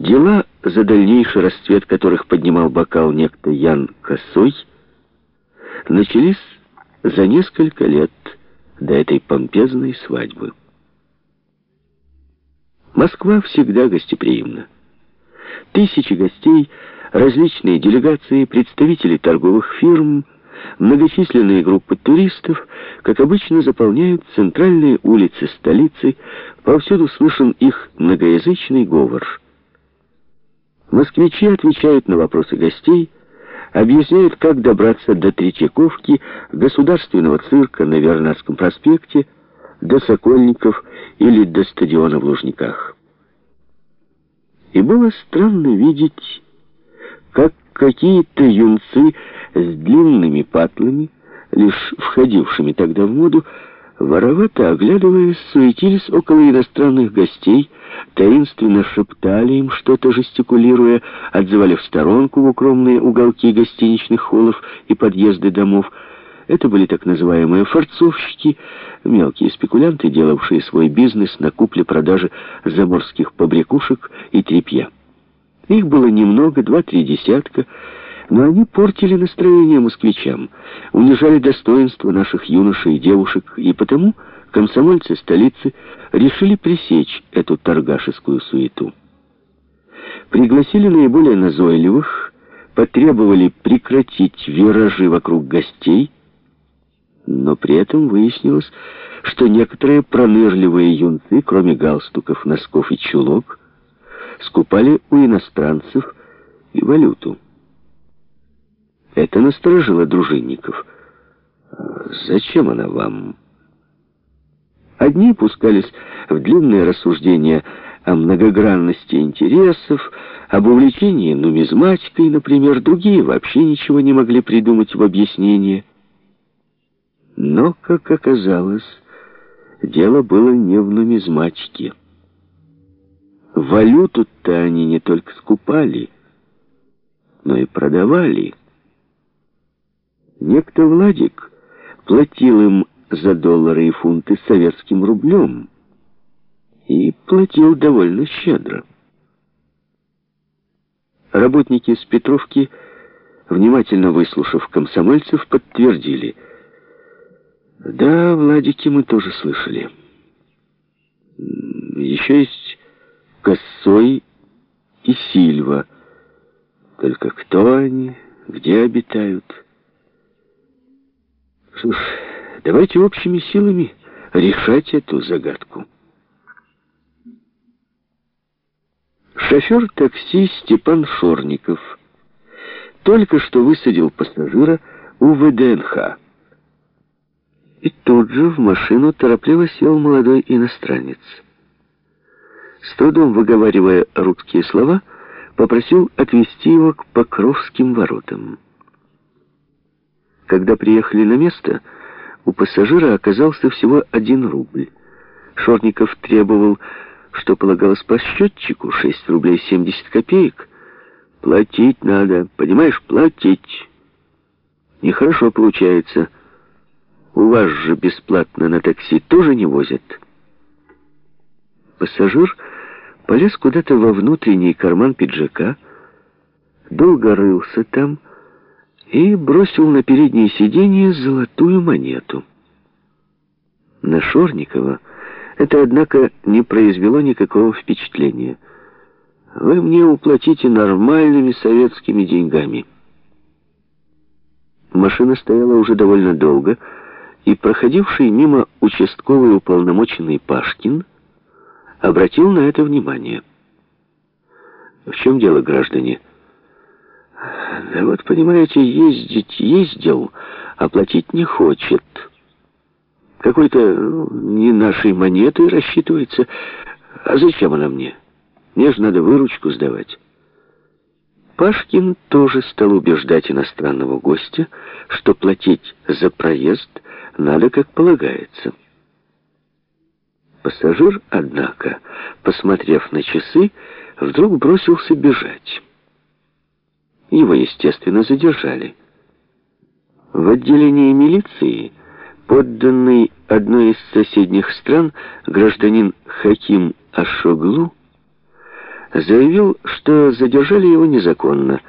Дела, за дальнейший расцвет которых поднимал бокал некто Ян Косой, начались за несколько лет до этой помпезной свадьбы. Москва всегда гостеприимна. Тысячи гостей, различные делегации, представители торговых фирм, многочисленные группы туристов, как обычно, заполняют центральные улицы столицы, повсюду слышен их многоязычный говор. Москвичи отвечают на вопросы гостей, объясняют, как добраться до Третьяковки, государственного цирка на Вернадском проспекте, до Сокольников или до стадиона в Лужниках. И было странно видеть, как какие-то юнцы с длинными патлами, лишь входившими тогда в моду, воровато оглядываясь, суетились около иностранных гостей, таинственно шептали им что-то, жестикулируя, отзывали в сторонку в укромные уголки гостиничных холлов и подъезды домов, это были так называемые форцовщики, мелкие спекулянты, делавшие свой бизнес на купле-продаже заморских побрякушек и тряпья. Их было немного, два-три десятка, но они портили настроение москвичам, унижали достоинство наших юношей и девушек, и потому комсомольцы столицы решили пресечь эту торгашескую суету. Пригласили наиболее назойливых, потребовали прекратить виражи вокруг гостей, но при этом выяснилось, что некоторые пронырливые юнцы, кроме галстуков, носков и чулок, скупали у иностранцев и валюту. Это насторожило дружинников. «Зачем она вам?» Одни пускались в длинные рассуждения о многогранности интересов, об увлечении нумизматикой, например, другие вообще ничего не могли придумать в объяснение. Но, как оказалось, дело было не в нумизматике. Валюту-то они не только скупали, но и продавали. Некто Владик платил им за доллары и фунты советским рублем и платил довольно щедро. Работники с Петровки, внимательно выслушав комсомольцев, подтвердили – да, Владики мы тоже слышали. Еще есть Косой и Сильва. Только кто они, где обитают? Что давайте общими силами решать эту загадку. Шофер такси Степан Шорников только что высадил пассажира у ВДНХ. И тут же в машину торопливо сел молодой иностранец. С трудом выговаривая русские слова, попросил отвезти его к Покровским воротам. Когда приехали на место, у пассажира оказался всего один рубль. Шорников требовал, что полагалось по счетчику, 6 рублей 70 копеек. Платить надо, понимаешь, платить. Нехорошо получается. У вас же бесплатно на такси тоже не возят. Пассажир полез куда-то во внутренний карман пиджака, долго рылся там и бросил на переднее сиденье золотую монету. На Шорникова это, однако, не произвело никакого впечатления. Вы мне уплатите нормальными советскими деньгами. Машина стояла уже довольно долго, и проходивший мимо участковый уполномоченный Пашкин обратил на это внимание. В чем дело, граждане? Вот, понимаете, ездить ездил, оплатить не хочет. Какой-то ну, не нашей монетой рассчитывается. А зачем она мне? Мне же надо выручку сдавать. Пашкин тоже стал убеждать иностранного гостя, что платить за проезд надо как полагается. Пассажир, однако, посмотрев на часы, вдруг бросился бежать. Его, естественно, задержали. В отделении милиции подданный одной из соседних стран гражданин Хаким Ашоглу заявил, что задержали его незаконно,